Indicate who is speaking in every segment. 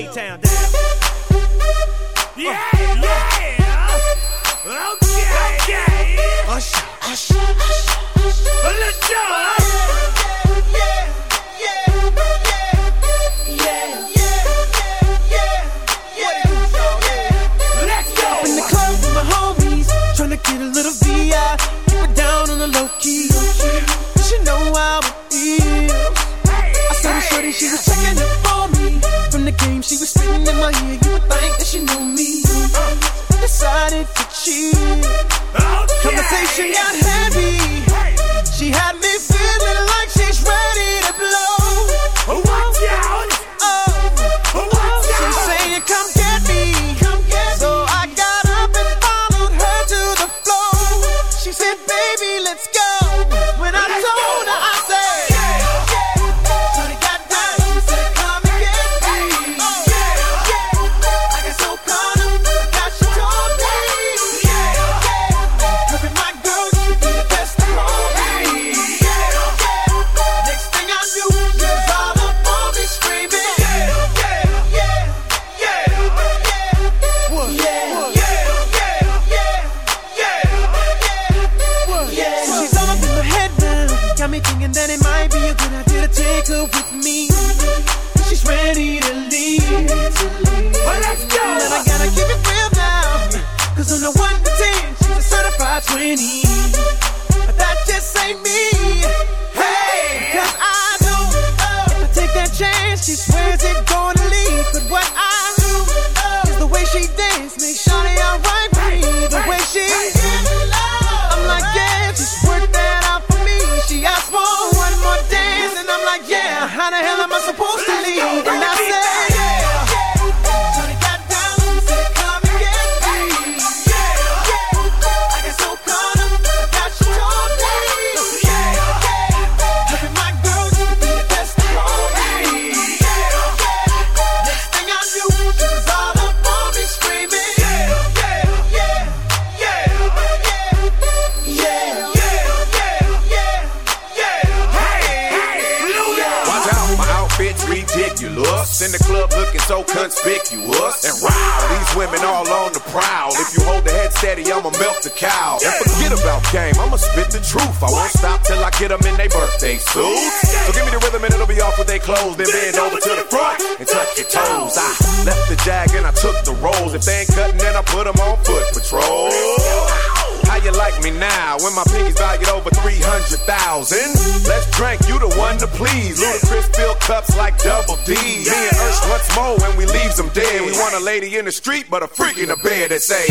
Speaker 1: A-Town down. Yeah, yeah. Okay, okay. Usher, usher, usher. Let's go.
Speaker 2: Get a little VI, keep it down on the low key. Cause you know how it is. I saw the shorty, she was checking
Speaker 3: clothes. Then bend over to the front and touch your toes. I left the jag and I took the rolls. If they ain't cutting, then I put them on foot patrol. How you like me now when my pinky's valued over 300,000? Let's drink, you the one to please. Ludacris fill cups like double D. Me and Ursh once more when we leaves them dead. We want a lady in the street, but a freak in the bed that say,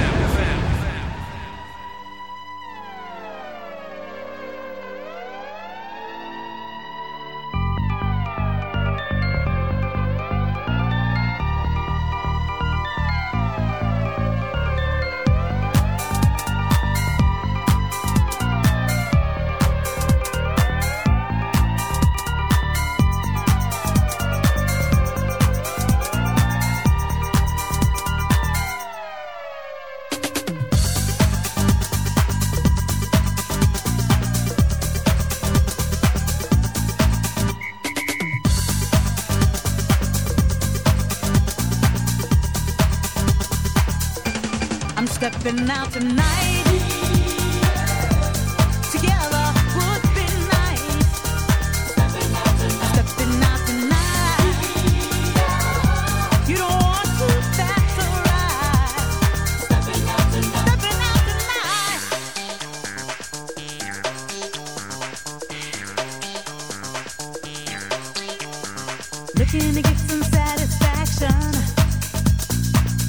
Speaker 4: Looking to get some satisfaction.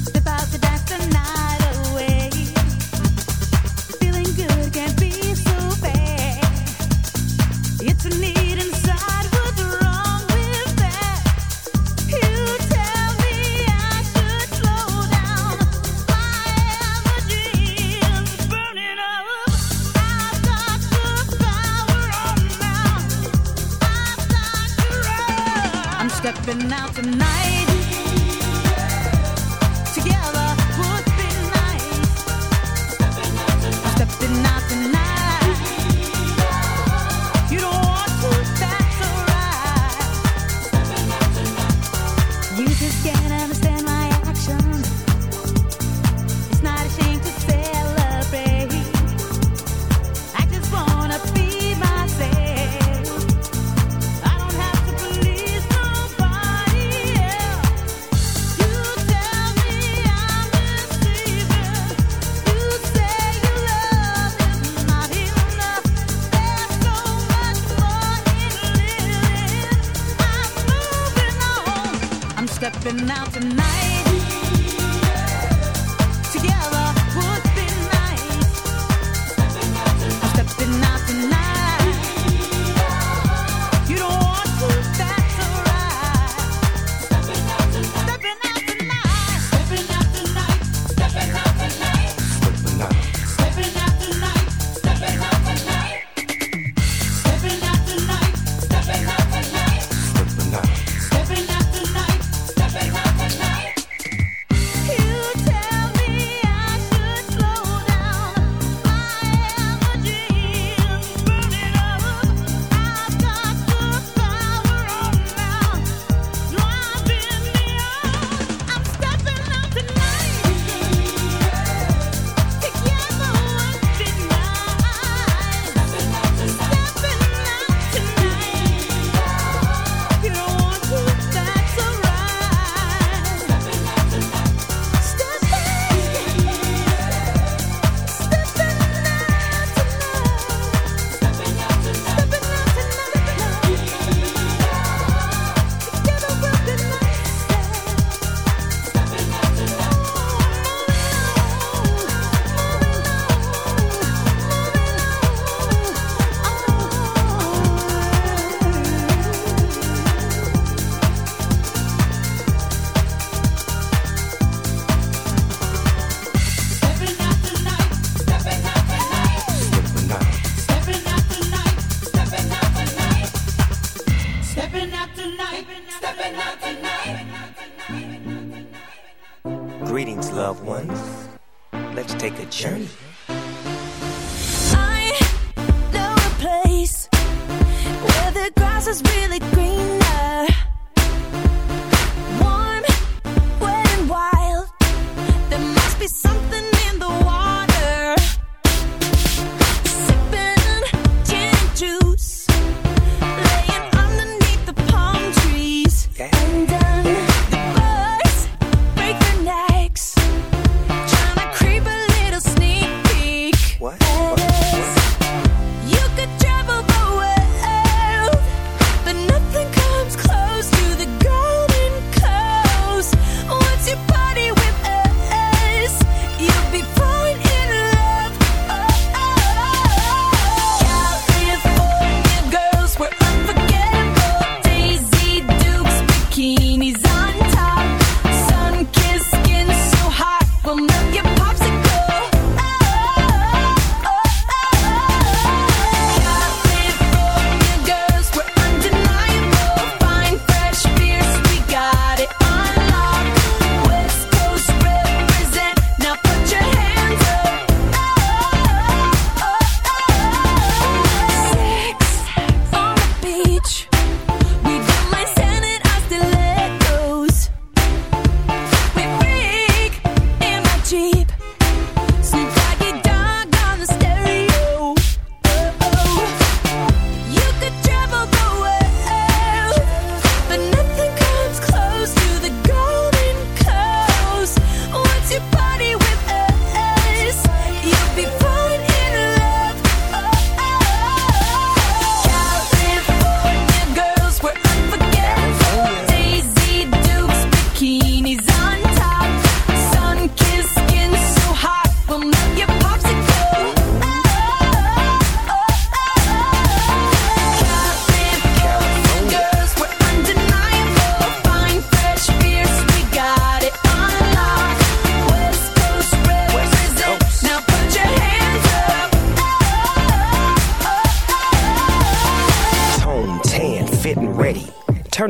Speaker 4: Step out the dance tonight.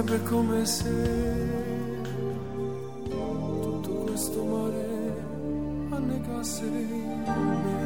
Speaker 5: sarebbe come se tutto
Speaker 4: questo mare annegasse me.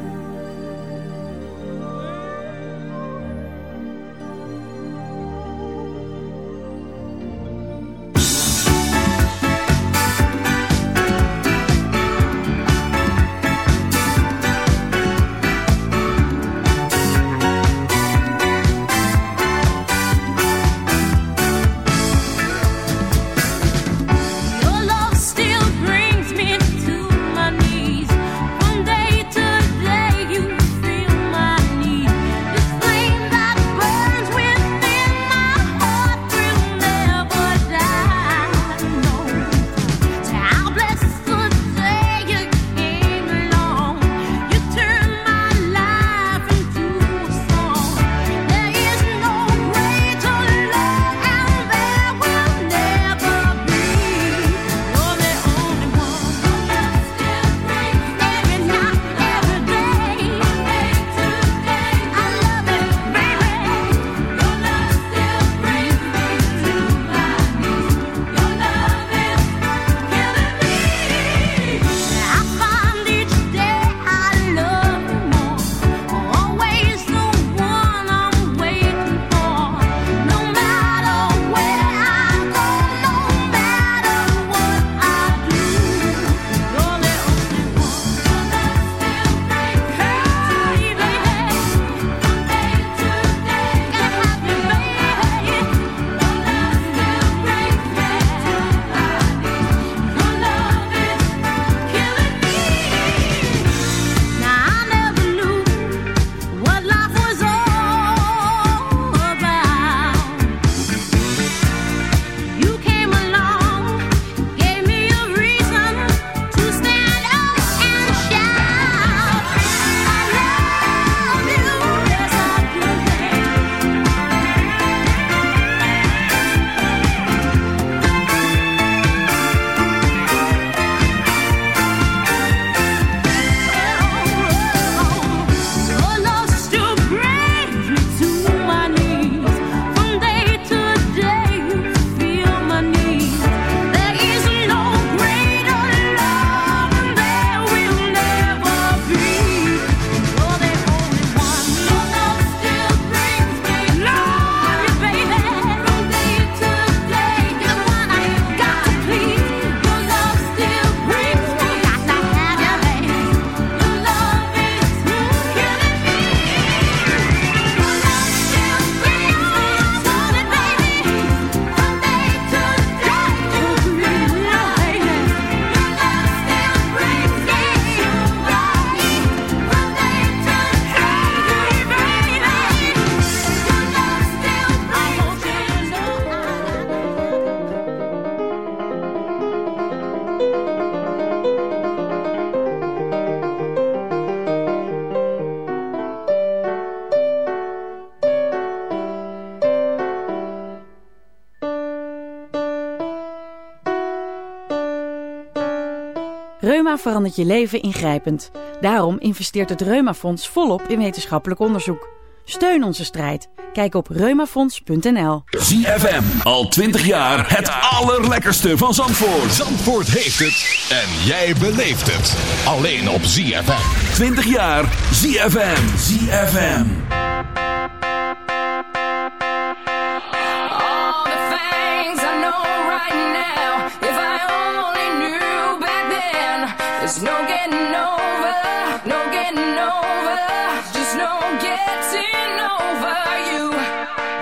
Speaker 6: Verandert je leven ingrijpend. Daarom investeert het Reumafonds volop in wetenschappelijk onderzoek. Steun onze strijd. Kijk op reumafonds.nl.
Speaker 7: ZFM, al 20 jaar het allerlekkerste van Zandvoort.
Speaker 3: Zandvoort heeft het en jij beleeft het. Alleen op ZFM.
Speaker 7: 20 jaar ZFM. ZFM.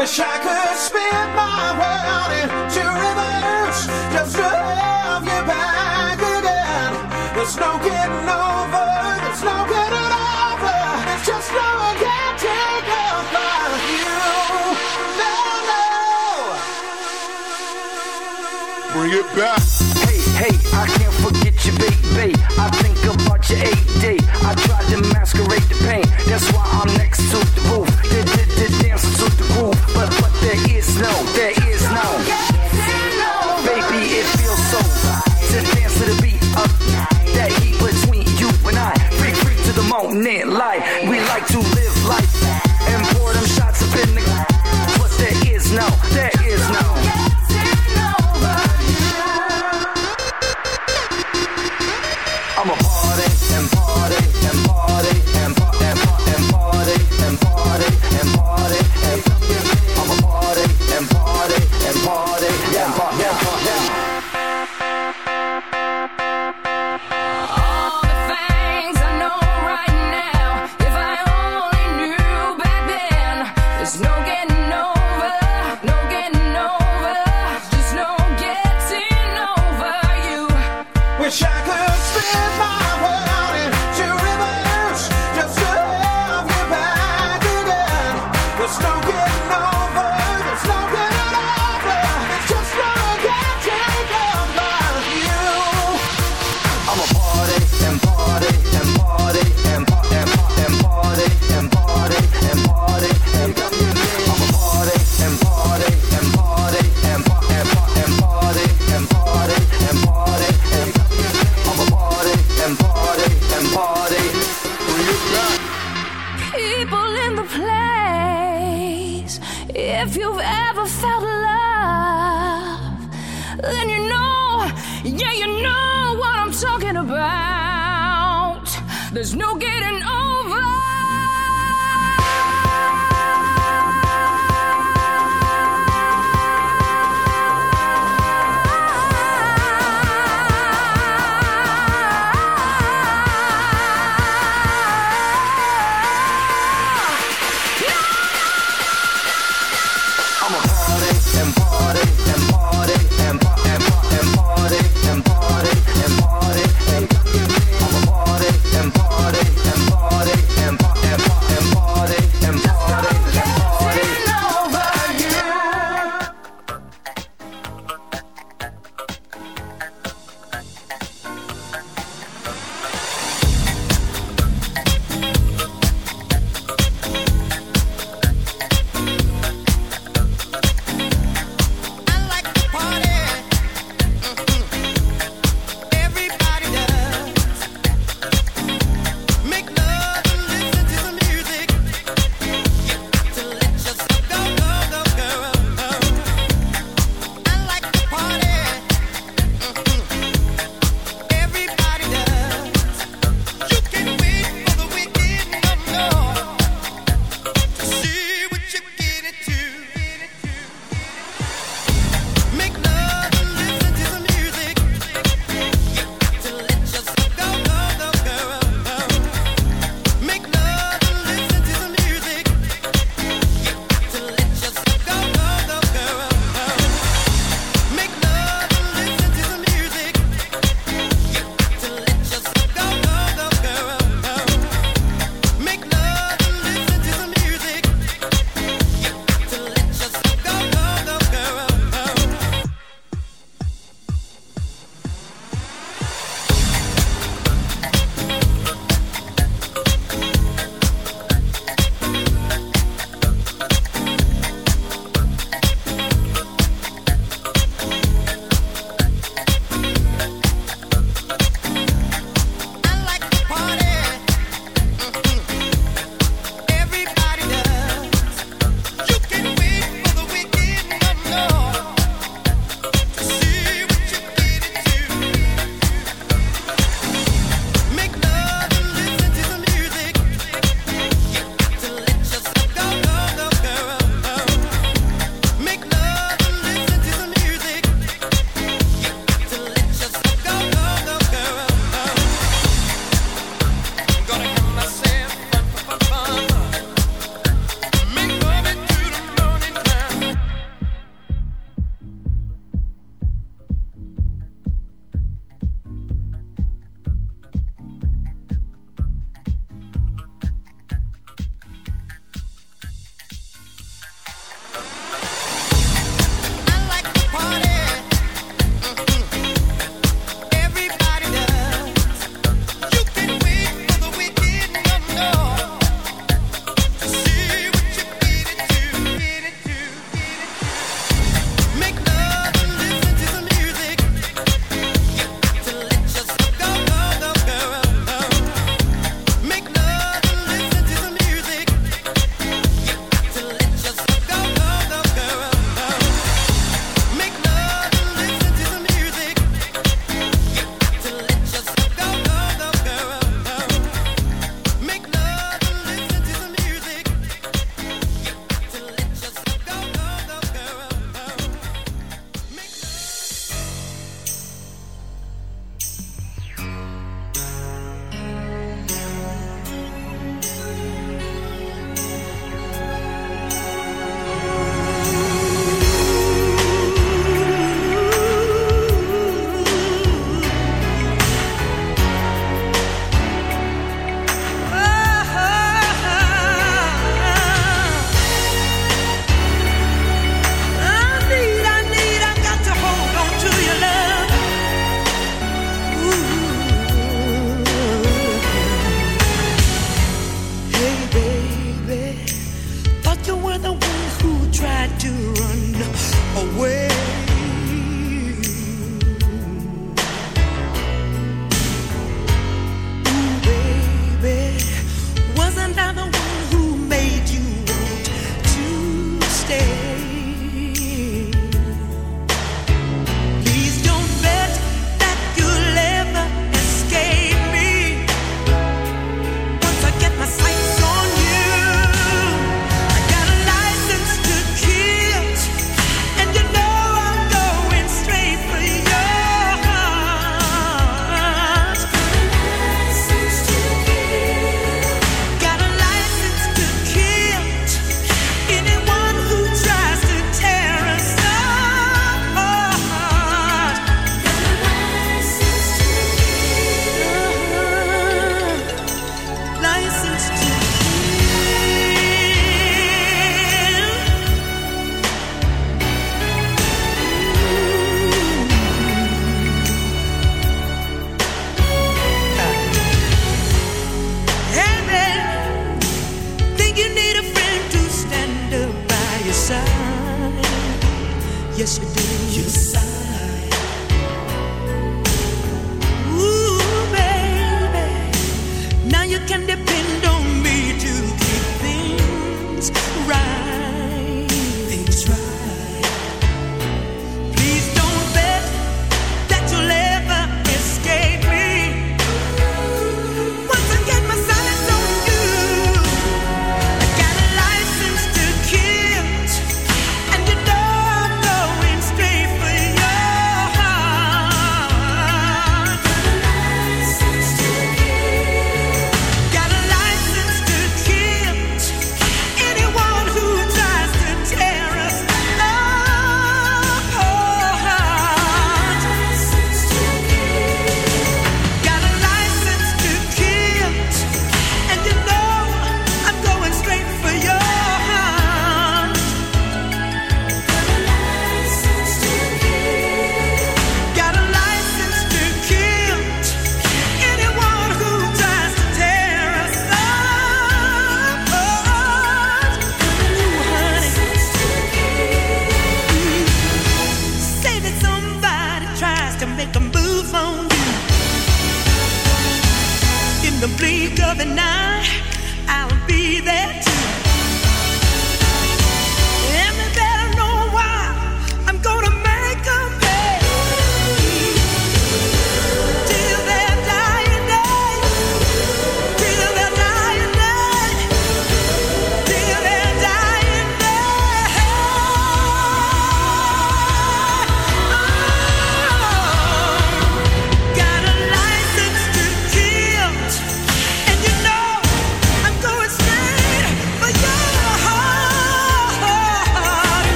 Speaker 8: Wish I could spin my world into reverse just to have you back again. There's no getting over, there's no getting over, It's just no getting over you. No, no.
Speaker 9: Bring it back.
Speaker 10: Hey, hey, I can't forget you, baby. I think about your AD. I tried to masquerade the pain, that's why I'm next to the roof is no, there is no. Baby, it feels so to dance to the beat of that heat between you and I. Free, free to the moment, light. We like to live. 吃吧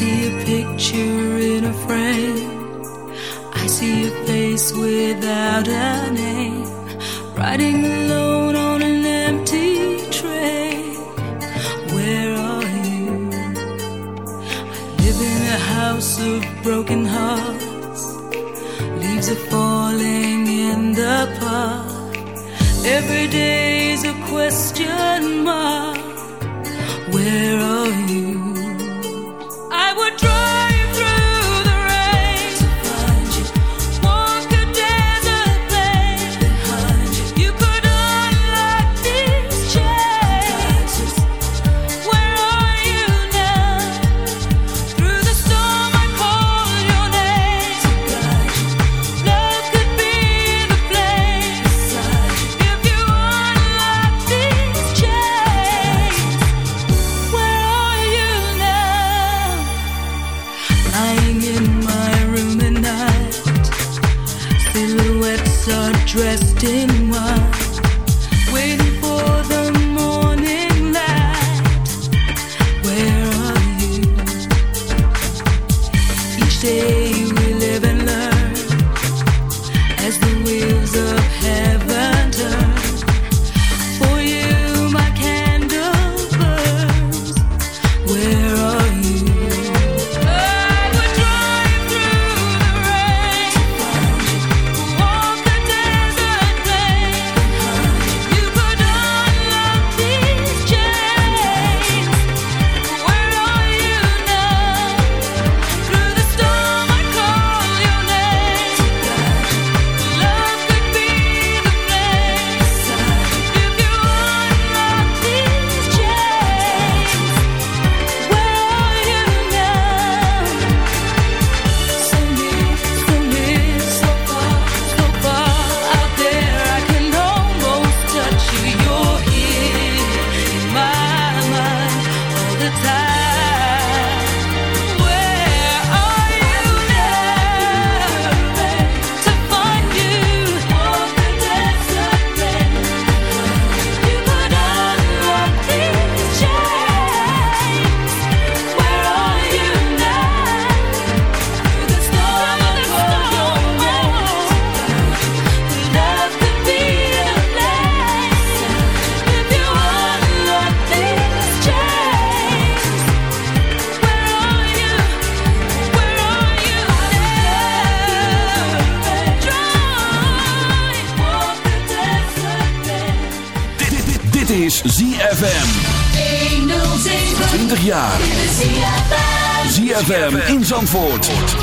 Speaker 10: see a
Speaker 1: picture in
Speaker 10: a
Speaker 2: frame. I see a face without a
Speaker 5: name,
Speaker 4: riding alone on an empty train. Where are you? I live in a house of broken hearts. Leaves are falling in the park every day.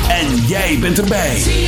Speaker 7: En jij bent erbij.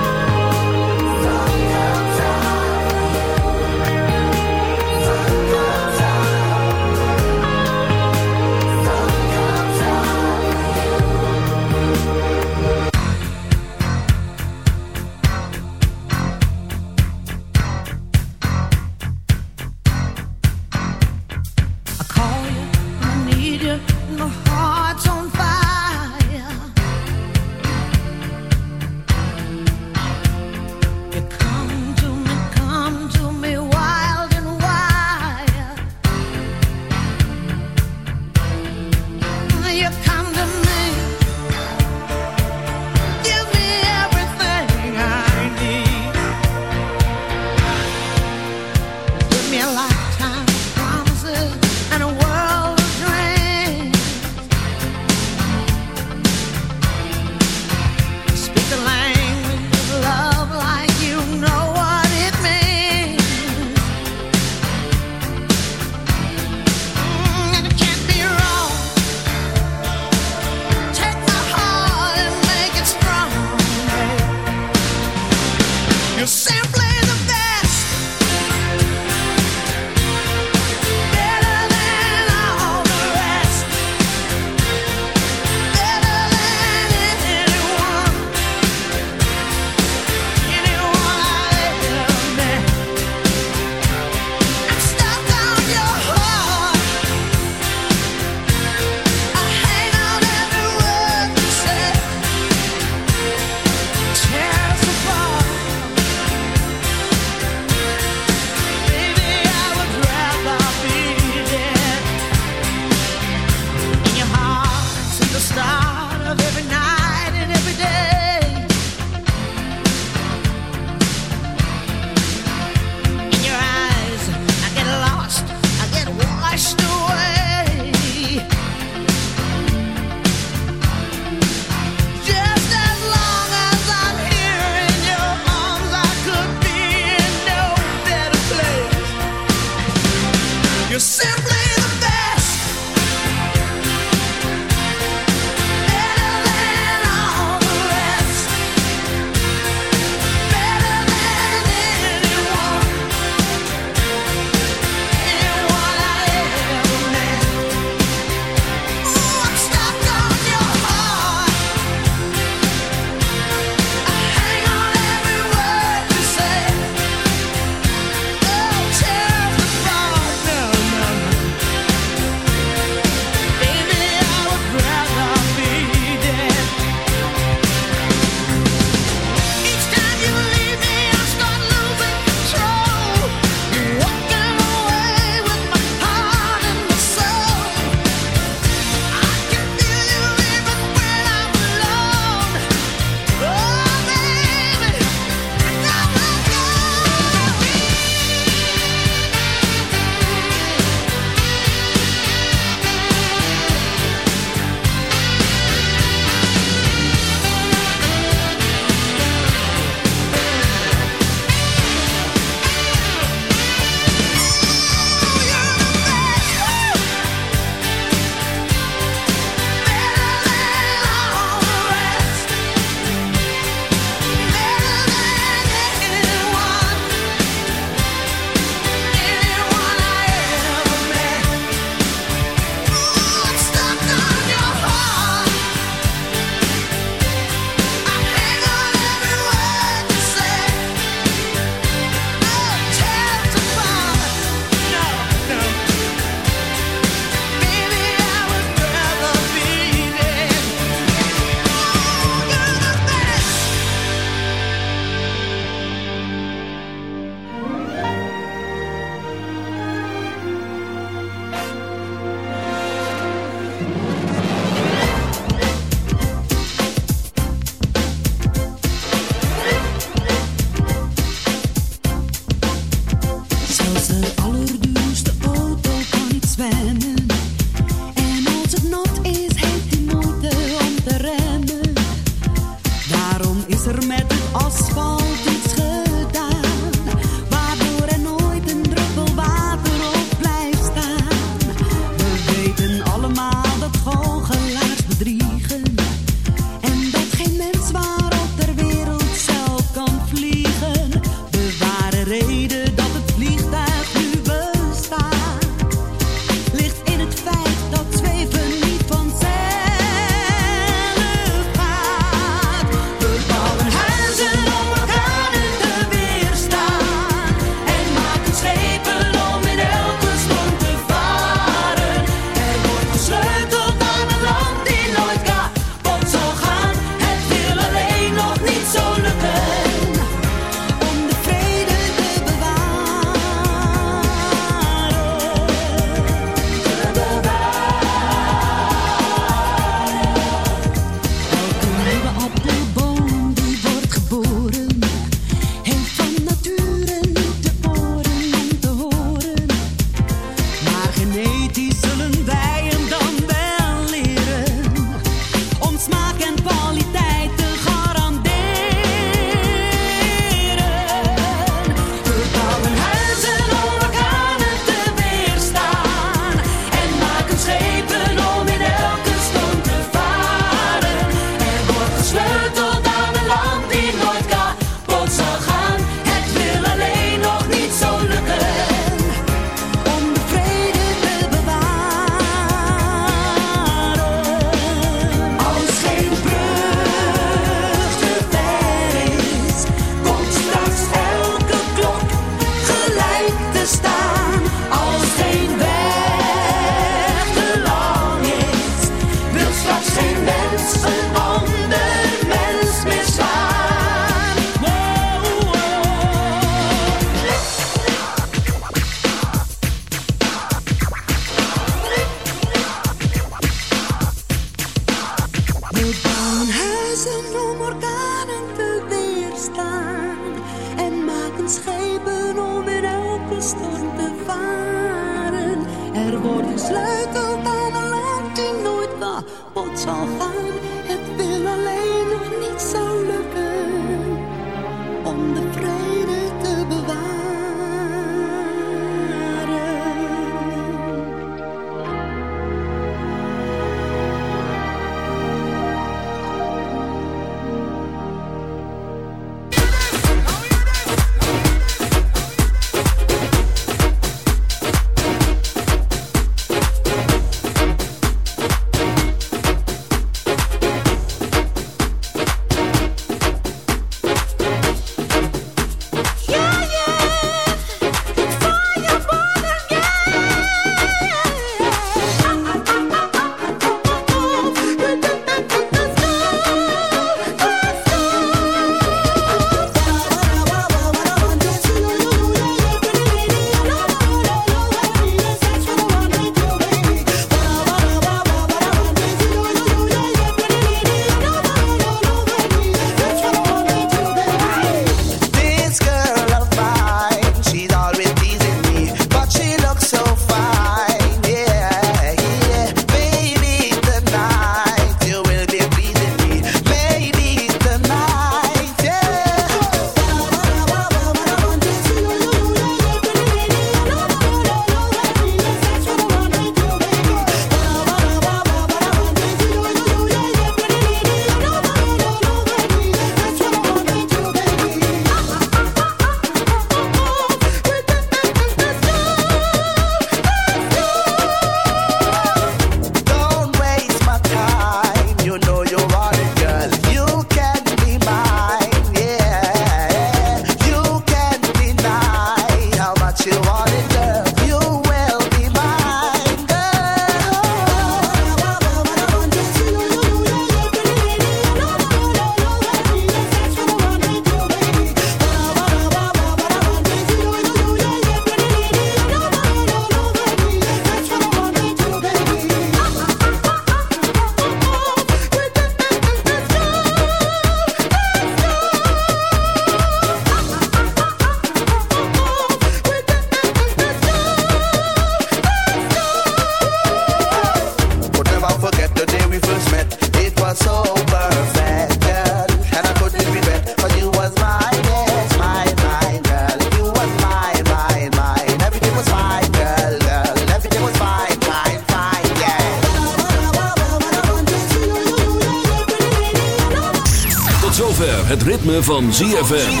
Speaker 4: van
Speaker 7: ZFM.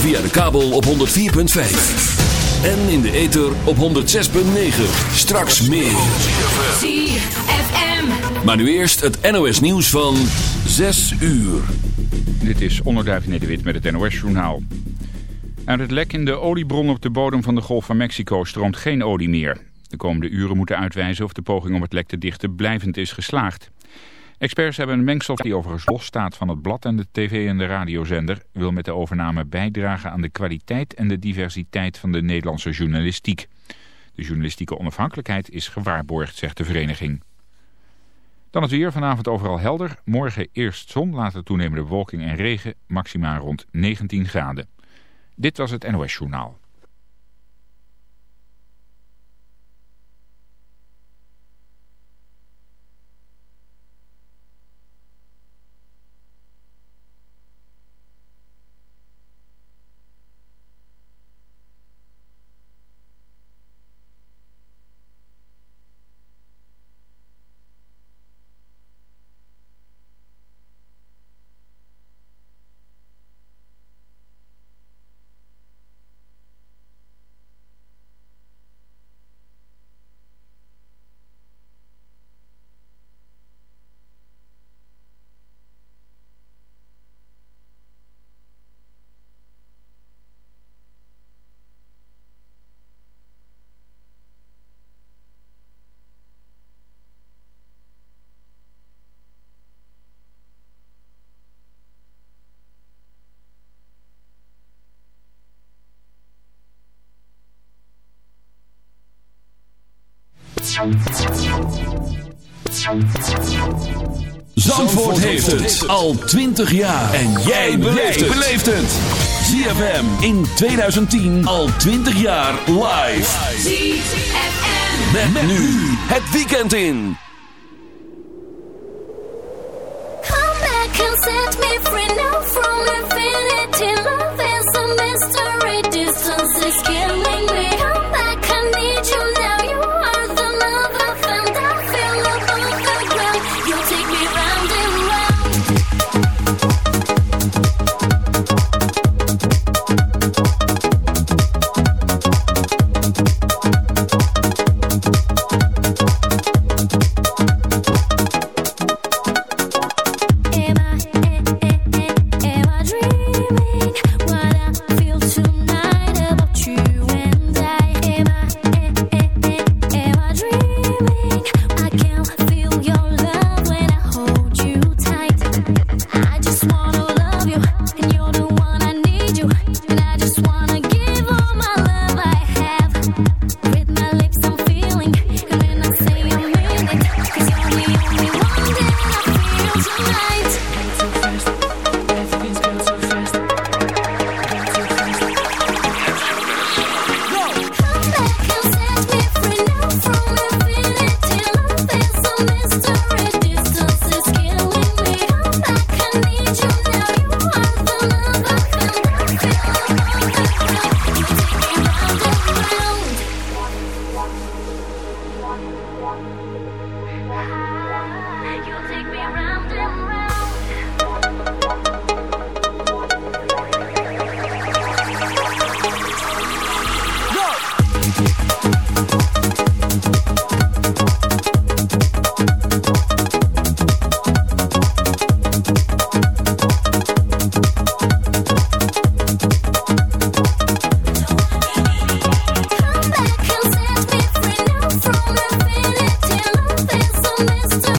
Speaker 7: Via de kabel op 104.5. En in de ether op 106.9. Straks meer.
Speaker 1: ZFM.
Speaker 7: Maar nu eerst het NOS nieuws van 6 uur.
Speaker 11: Dit is Onderduif Nederwit met het NOS-journaal. Uit het lek in de oliebron op de bodem van de Golf van Mexico stroomt geen olie meer. De komende uren moeten uitwijzen of de poging om het lek te dichten blijvend is geslaagd. Experts hebben een mengsel die overigens los staat van het blad en de tv- en de radiozender... wil met de overname bijdragen aan de kwaliteit en de diversiteit van de Nederlandse journalistiek. De journalistieke onafhankelijkheid is gewaarborgd, zegt de vereniging. Dan het weer, vanavond overal helder. Morgen eerst zon, later toenemende bewolking en regen, maximaal rond 19 graden. Dit was het NOS Journaal.
Speaker 7: het al 20 jaar. En jij beleeft het. ZFM in 2010 al 20 jaar live.
Speaker 1: ZFM.
Speaker 7: Met, met nu het weekend in.
Speaker 12: Come back and set me free now from infinity. Love is a mystery, distance is killing.